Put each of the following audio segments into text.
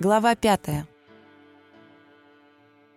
Глава пятая.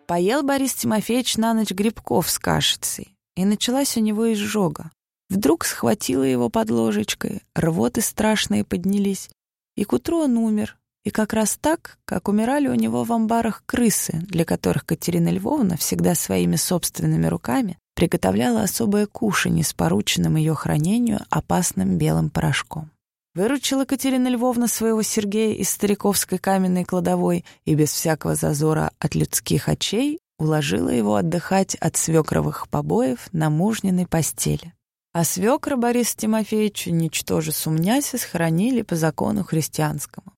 Поел Борис Тимофеевич на ночь грибков с кашицей, и началась у него изжога. Вдруг схватила его под ложечкой, рвоты страшные поднялись, и к утру он умер. И как раз так, как умирали у него в амбарах крысы, для которых Катерина Львовна всегда своими собственными руками приготовляла особое кушанье с порученным ее хранению опасным белым порошком. Выручила Катерина Львовна своего Сергея из стариковской каменной кладовой и без всякого зазора от людских очей уложила его отдыхать от свекровых побоев на мужниной постели. А свекра Бориса Тимофеевича, ничтоже сумняся, схоронили по закону христианскому.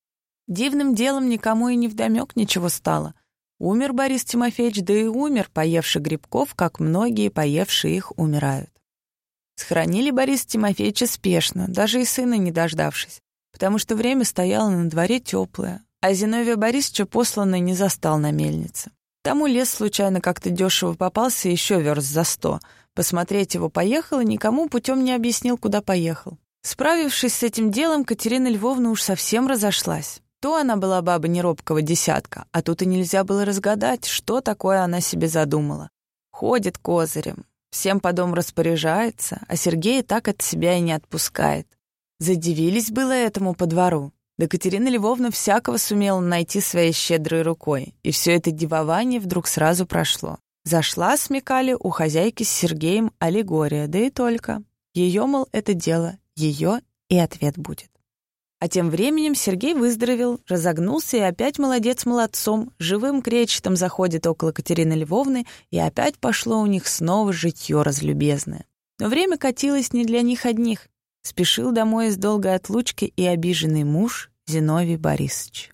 Дивным делом никому и не вдомек ничего стало. Умер Борис Тимофеевич, да и умер, поевший грибков, как многие, поевшие их, умирают. Схоронили Бориса Тимофеевича спешно, даже и сына не дождавшись, потому что время стояло на дворе теплое, а Зиновия Борисовича посланный не застал на мельнице. Тому лес случайно как-то дешево попался еще верст за сто. Посмотреть его поехал и никому путем не объяснил, куда поехал. Справившись с этим делом, Катерина Львовна уж совсем разошлась. То она была баба неробкого десятка, а тут и нельзя было разгадать, что такое она себе задумала. Ходит козырем, Всем по дому распоряжается, а Сергея так от себя и не отпускает. Задивились было этому по двору. Да Катерина Львовна всякого сумела найти своей щедрой рукой, и все это дивование вдруг сразу прошло. Зашла, смекали, у хозяйки с Сергеем аллегория, да и только. Ее, мол, это дело, ее и ответ будет. А тем временем Сергей выздоровел, разогнулся и опять молодец молодцом, живым кречетом заходит около Катерины Львовны, и опять пошло у них снова житье разлюбезное. Но время катилось не для них одних. Спешил домой из долгой отлучки и обиженный муж Зиновий Борисович.